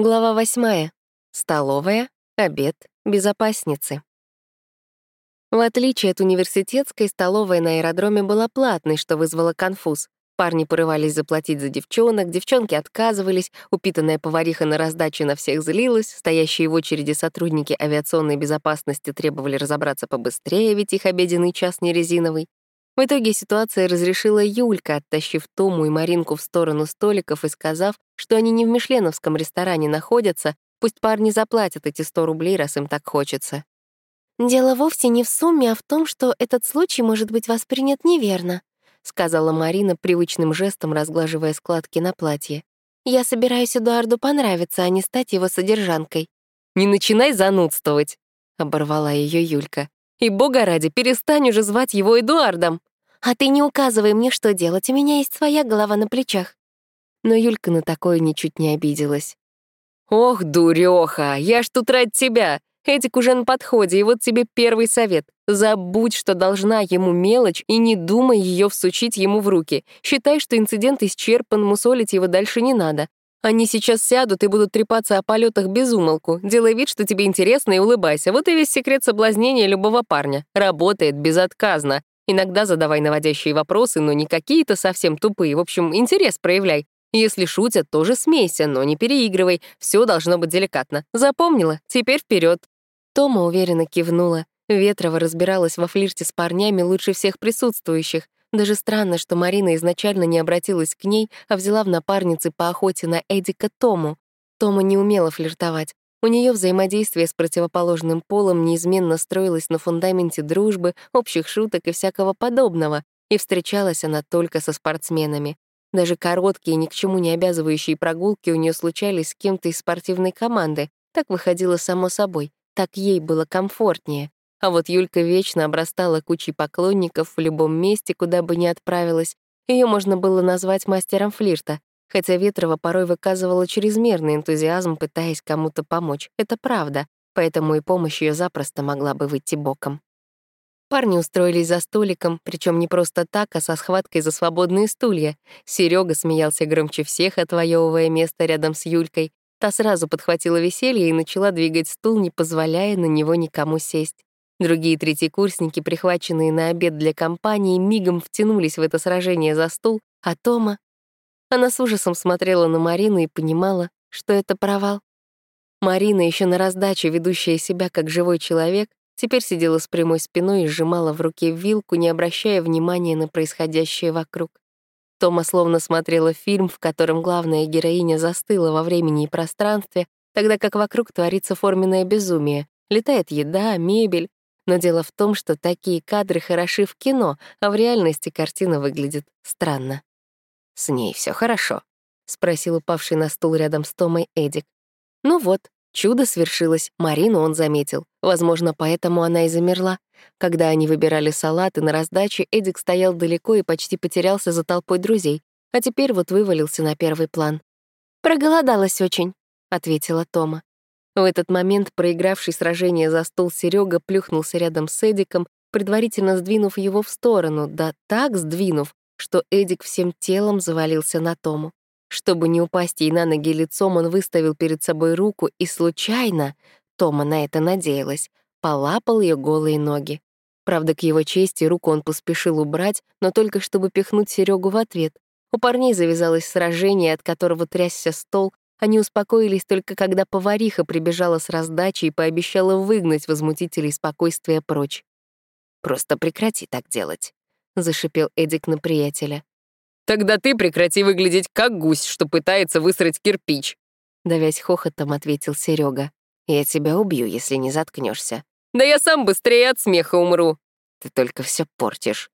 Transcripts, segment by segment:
Глава восьмая. Столовая, обед, безопасницы. В отличие от университетской, столовая на аэродроме была платной, что вызвало конфуз. Парни порывались заплатить за девчонок, девчонки отказывались, упитанная повариха на раздаче на всех злилась, стоящие в очереди сотрудники авиационной безопасности требовали разобраться побыстрее, ведь их обеденный час не резиновый. В итоге ситуация разрешила Юлька, оттащив Тому и Маринку в сторону столиков и сказав, что они не в мишленовском ресторане находятся, пусть парни заплатят эти 100 рублей, раз им так хочется. «Дело вовсе не в сумме, а в том, что этот случай может быть воспринят неверно», сказала Марина привычным жестом, разглаживая складки на платье. «Я собираюсь Эдуарду понравиться, а не стать его содержанкой». «Не начинай занудствовать», — оборвала ее Юлька. «И бога ради, перестань уже звать его Эдуардом». «А ты не указывай мне, что делать, у меня есть своя голова на плечах». Но Юлька на такое ничуть не обиделась. «Ох, дурёха, я ж тут ради тебя. Эдик уже на подходе, и вот тебе первый совет. Забудь, что должна ему мелочь, и не думай ее всучить ему в руки. Считай, что инцидент исчерпан, мусолить его дальше не надо. Они сейчас сядут и будут трепаться о полетах без умолку. Делай вид, что тебе интересно, и улыбайся. Вот и весь секрет соблазнения любого парня. Работает безотказно. Иногда задавай наводящие вопросы, но не какие-то совсем тупые. В общем, интерес проявляй. Если шутят, тоже смейся, но не переигрывай. Все должно быть деликатно. Запомнила? Теперь вперед. Тома уверенно кивнула. Ветрова разбиралась во флирте с парнями лучше всех присутствующих. Даже странно, что Марина изначально не обратилась к ней, а взяла в напарницы по охоте на Эдика Тому. Тома не умела флиртовать. У нее взаимодействие с противоположным полом неизменно строилось на фундаменте дружбы, общих шуток и всякого подобного, и встречалась она только со спортсменами. Даже короткие, ни к чему не обязывающие прогулки у нее случались с кем-то из спортивной команды. Так выходило само собой, так ей было комфортнее. А вот Юлька вечно обрастала кучей поклонников в любом месте, куда бы ни отправилась. Ее можно было назвать мастером флирта, Хотя Ветрова порой выказывала чрезмерный энтузиазм, пытаясь кому-то помочь. Это правда, поэтому и помощь ее запросто могла бы выйти боком. Парни устроились за столиком, причем не просто так, а со схваткой за свободные стулья. Серега смеялся громче всех, отвоевывая место рядом с Юлькой. Та сразу подхватила веселье и начала двигать стул, не позволяя на него никому сесть. Другие третьекурсники, прихваченные на обед для компании, мигом втянулись в это сражение за стул, а Тома она с ужасом смотрела на Марину и понимала, что это провал. Марина, еще на раздаче, ведущая себя как живой человек, теперь сидела с прямой спиной и сжимала в руке вилку, не обращая внимания на происходящее вокруг. Тома словно смотрела фильм, в котором главная героиня застыла во времени и пространстве, тогда как вокруг творится форменное безумие. Летает еда, мебель. Но дело в том, что такие кадры хороши в кино, а в реальности картина выглядит странно. «С ней все хорошо?» — спросил упавший на стул рядом с Томой Эдик. Ну вот, чудо свершилось, Марину он заметил. Возможно, поэтому она и замерла. Когда они выбирали салаты на раздаче, Эдик стоял далеко и почти потерялся за толпой друзей, а теперь вот вывалился на первый план. «Проголодалась очень», — ответила Тома. В этот момент проигравший сражение за стол Серега плюхнулся рядом с Эдиком, предварительно сдвинув его в сторону, да так сдвинув, что Эдик всем телом завалился на Тому. Чтобы не упасть ей на ноги лицом, он выставил перед собой руку и случайно, Тома на это надеялась, полапал ее голые ноги. Правда, к его чести руку он поспешил убрать, но только чтобы пихнуть Серегу в ответ. У парней завязалось сражение, от которого трясся стол. Они успокоились только когда повариха прибежала с раздачи и пообещала выгнать возмутителей спокойствия прочь. «Просто прекрати так делать», — зашипел Эдик на приятеля. «Тогда ты прекрати выглядеть как гусь, что пытается высрать кирпич», — давясь хохотом ответил Серега. «Я тебя убью, если не заткнешься. «Да я сам быстрее от смеха умру». «Ты только все портишь».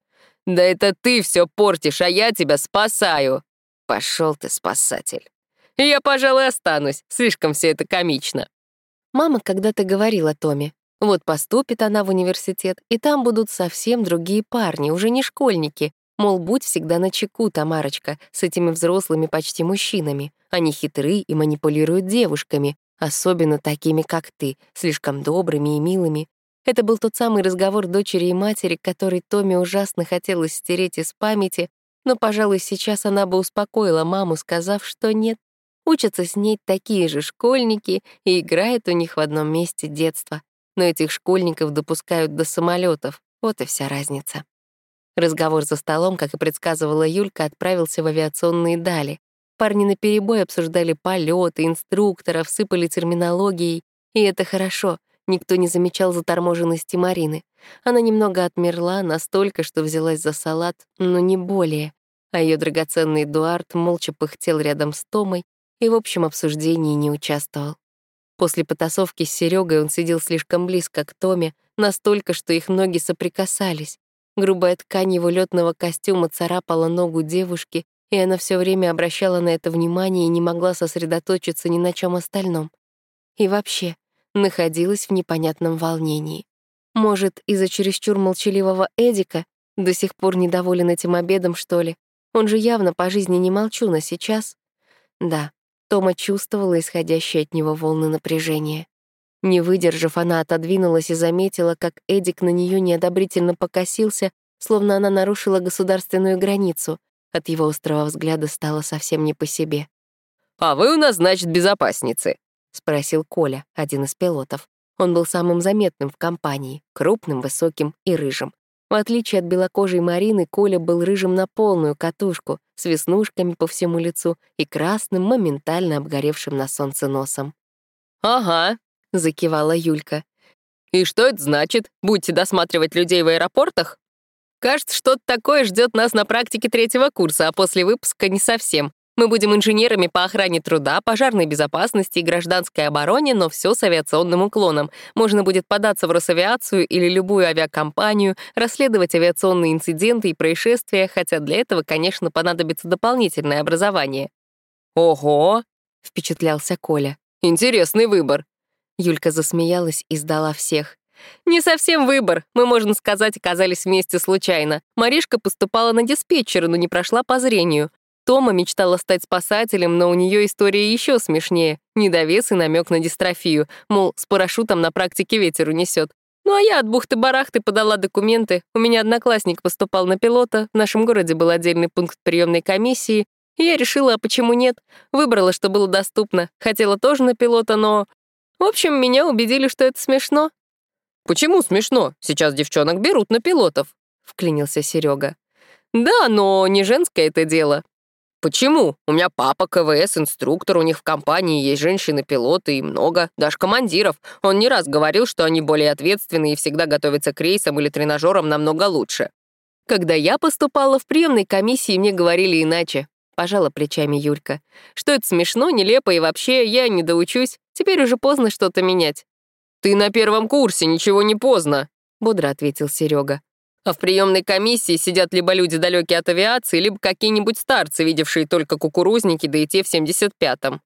«Да это ты все портишь, а я тебя спасаю». Пошел ты, спасатель. Я, пожалуй, останусь, слишком все это комично. Мама когда-то говорила Томе, вот поступит она в университет, и там будут совсем другие парни, уже не школьники. Мол, будь всегда на чеку, Тамарочка, с этими взрослыми почти мужчинами. Они хитры и манипулируют девушками, особенно такими, как ты, слишком добрыми и милыми. Это был тот самый разговор дочери и матери, который Томе ужасно хотелось стереть из памяти, но, пожалуй, сейчас она бы успокоила маму, сказав, что нет, Учатся с ней такие же школьники и играет у них в одном месте детство. Но этих школьников допускают до самолетов. Вот и вся разница. Разговор за столом, как и предсказывала Юлька, отправился в авиационные дали. Парни наперебой обсуждали полеты, инструкторов, сыпали терминологией. И это хорошо, никто не замечал заторможенности Марины. Она немного отмерла, настолько, что взялась за салат, но не более. А ее драгоценный Эдуард молча пыхтел рядом с Томой и в общем обсуждении не участвовал. После потасовки с Серегой он сидел слишком близко к Томе, настолько, что их ноги соприкасались. Грубая ткань его летного костюма царапала ногу девушки, и она все время обращала на это внимание и не могла сосредоточиться ни на чем остальном. И вообще, находилась в непонятном волнении. Может, из-за чересчур молчаливого Эдика, до сих пор недоволен этим обедом, что ли? Он же явно по жизни не молчун, а сейчас... Да, Тома чувствовала исходящие от него волны напряжения. Не выдержав, она отодвинулась и заметила, как Эдик на нее неодобрительно покосился, словно она нарушила государственную границу. От его острого взгляда стало совсем не по себе. «А вы у нас, значит, безопасницы?» — спросил Коля, один из пилотов. Он был самым заметным в компании, крупным, высоким и рыжим. В отличие от белокожей Марины, Коля был рыжим на полную катушку, с веснушками по всему лицу и красным, моментально обгоревшим на солнце носом. «Ага», — закивала Юлька. «И что это значит? Будете досматривать людей в аэропортах?» «Кажется, что-то такое ждет нас на практике третьего курса, а после выпуска не совсем. Мы будем инженерами по охране труда, пожарной безопасности и гражданской обороне, но все с авиационным уклоном. Можно будет податься в Росавиацию или любую авиакомпанию, расследовать авиационные инциденты и происшествия, хотя для этого, конечно, понадобится дополнительное образование. «Ого!» — впечатлялся Коля. «Интересный выбор». Юлька засмеялась и сдала всех. «Не совсем выбор. Мы, можно сказать, оказались вместе случайно. Маришка поступала на диспетчера, но не прошла по зрению. Тома мечтала стать спасателем, но у нее история еще смешнее. Недовес и намек на дистрофию, мол, с парашютом на практике ветер унесет. Ну а я от бухты-барахты подала документы. У меня одноклассник поступал на пилота, в нашем городе был отдельный пункт приемной комиссии. И я решила, а почему нет? Выбрала, что было доступно. Хотела тоже на пилота, но... В общем, меня убедили, что это смешно. «Почему смешно? Сейчас девчонок берут на пилотов», — вклинился Серега. «Да, но не женское это дело. «Почему? У меня папа КВС, инструктор, у них в компании есть женщины-пилоты и много, даже командиров. Он не раз говорил, что они более ответственные и всегда готовятся к рейсам или тренажерам намного лучше. Когда я поступала в приемной комиссии, мне говорили иначе. Пожала плечами Юлька. Что это смешно, нелепо и вообще я не доучусь. Теперь уже поздно что-то менять. «Ты на первом курсе, ничего не поздно», — бодро ответил Серега. А в приемной комиссии сидят либо люди, далекие от авиации, либо какие-нибудь старцы, видевшие только кукурузники, да и те в 75-м.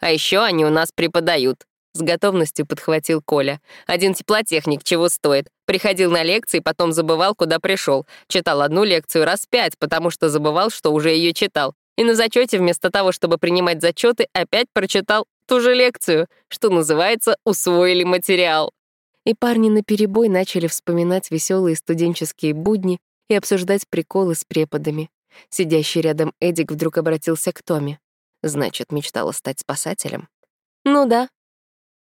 А еще они у нас преподают. С готовностью подхватил Коля. Один теплотехник чего стоит. Приходил на лекции, потом забывал, куда пришел. Читал одну лекцию раз пять, потому что забывал, что уже ее читал. И на зачете вместо того, чтобы принимать зачеты, опять прочитал ту же лекцию, что называется «усвоили материал» и парни наперебой начали вспоминать веселые студенческие будни и обсуждать приколы с преподами. Сидящий рядом Эдик вдруг обратился к Томе. Значит, мечтала стать спасателем? Ну да.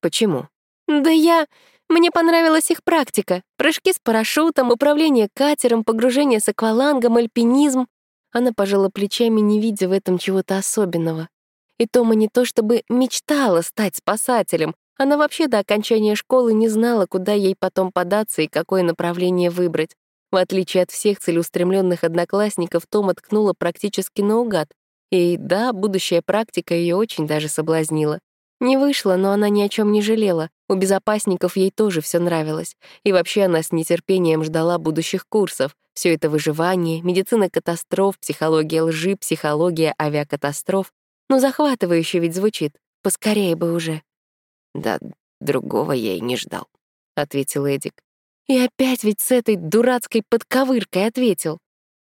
Почему? Да я... Мне понравилась их практика. Прыжки с парашютом, управление катером, погружение с аквалангом, альпинизм. Она пожала плечами, не видя в этом чего-то особенного. И Тома не то чтобы мечтала стать спасателем, она вообще до окончания школы не знала, куда ей потом податься и какое направление выбрать. В отличие от всех целеустремленных одноклассников, Тома ткнула практически наугад. И да, будущая практика ее очень даже соблазнила. Не вышло, но она ни о чем не жалела. У безопасников ей тоже все нравилось. И вообще она с нетерпением ждала будущих курсов. Все это выживание, медицина катастроф, психология лжи, психология авиакатастроф. Ну, захватывающе ведь звучит. Поскорее бы уже. «Да другого я и не ждал», — ответил Эдик. И опять ведь с этой дурацкой подковыркой ответил.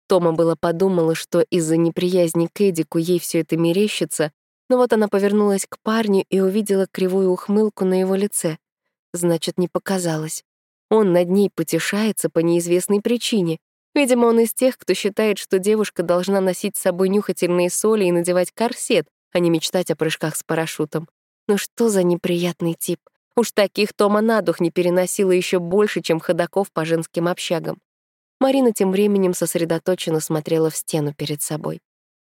Тома было подумала, что из-за неприязни к Эдику ей все это мерещится, но вот она повернулась к парню и увидела кривую ухмылку на его лице. Значит, не показалось. Он над ней потешается по неизвестной причине. Видимо, он из тех, кто считает, что девушка должна носить с собой нюхательные соли и надевать корсет, а не мечтать о прыжках с парашютом. Ну что за неприятный тип? Уж таких Тома на дух не переносила еще больше, чем ходаков по женским общагам. Марина тем временем сосредоточенно смотрела в стену перед собой.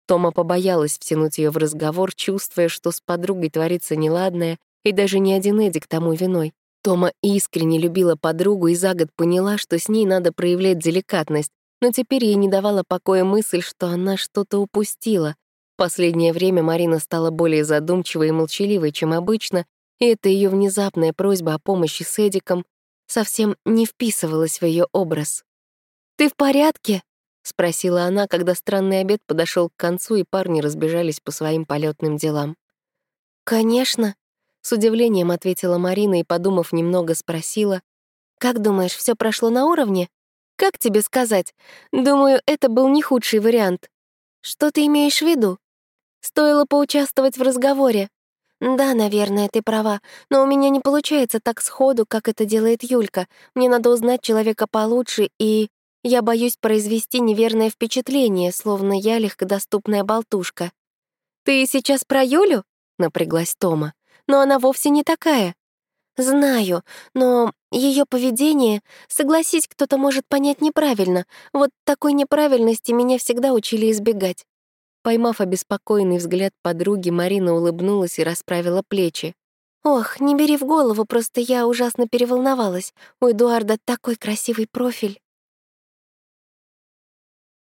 Тома побоялась втянуть ее в разговор, чувствуя, что с подругой творится неладное, и даже не один Эдик тому виной. Тома искренне любила подругу и за год поняла, что с ней надо проявлять деликатность, но теперь ей не давала покоя мысль, что она что-то упустила. Последнее время Марина стала более задумчивой и молчаливой, чем обычно, и эта ее внезапная просьба о помощи с Эдиком совсем не вписывалась в ее образ. «Ты в порядке?» — спросила она, когда странный обед подошел к концу, и парни разбежались по своим полетным делам. «Конечно», — с удивлением ответила Марина и, подумав немного, спросила, «Как думаешь, все прошло на уровне?» «Как тебе сказать? Думаю, это был не худший вариант». «Что ты имеешь в виду?» «Стоило поучаствовать в разговоре». «Да, наверное, ты права, но у меня не получается так сходу, как это делает Юлька. Мне надо узнать человека получше, и я боюсь произвести неверное впечатление, словно я легкодоступная болтушка». «Ты сейчас про Юлю?» — напряглась Тома. «Но она вовсе не такая». «Знаю, но ее поведение, согласись, кто-то может понять неправильно. Вот такой неправильности меня всегда учили избегать». Поймав обеспокоенный взгляд подруги, Марина улыбнулась и расправила плечи. «Ох, не бери в голову, просто я ужасно переволновалась. У Эдуарда такой красивый профиль».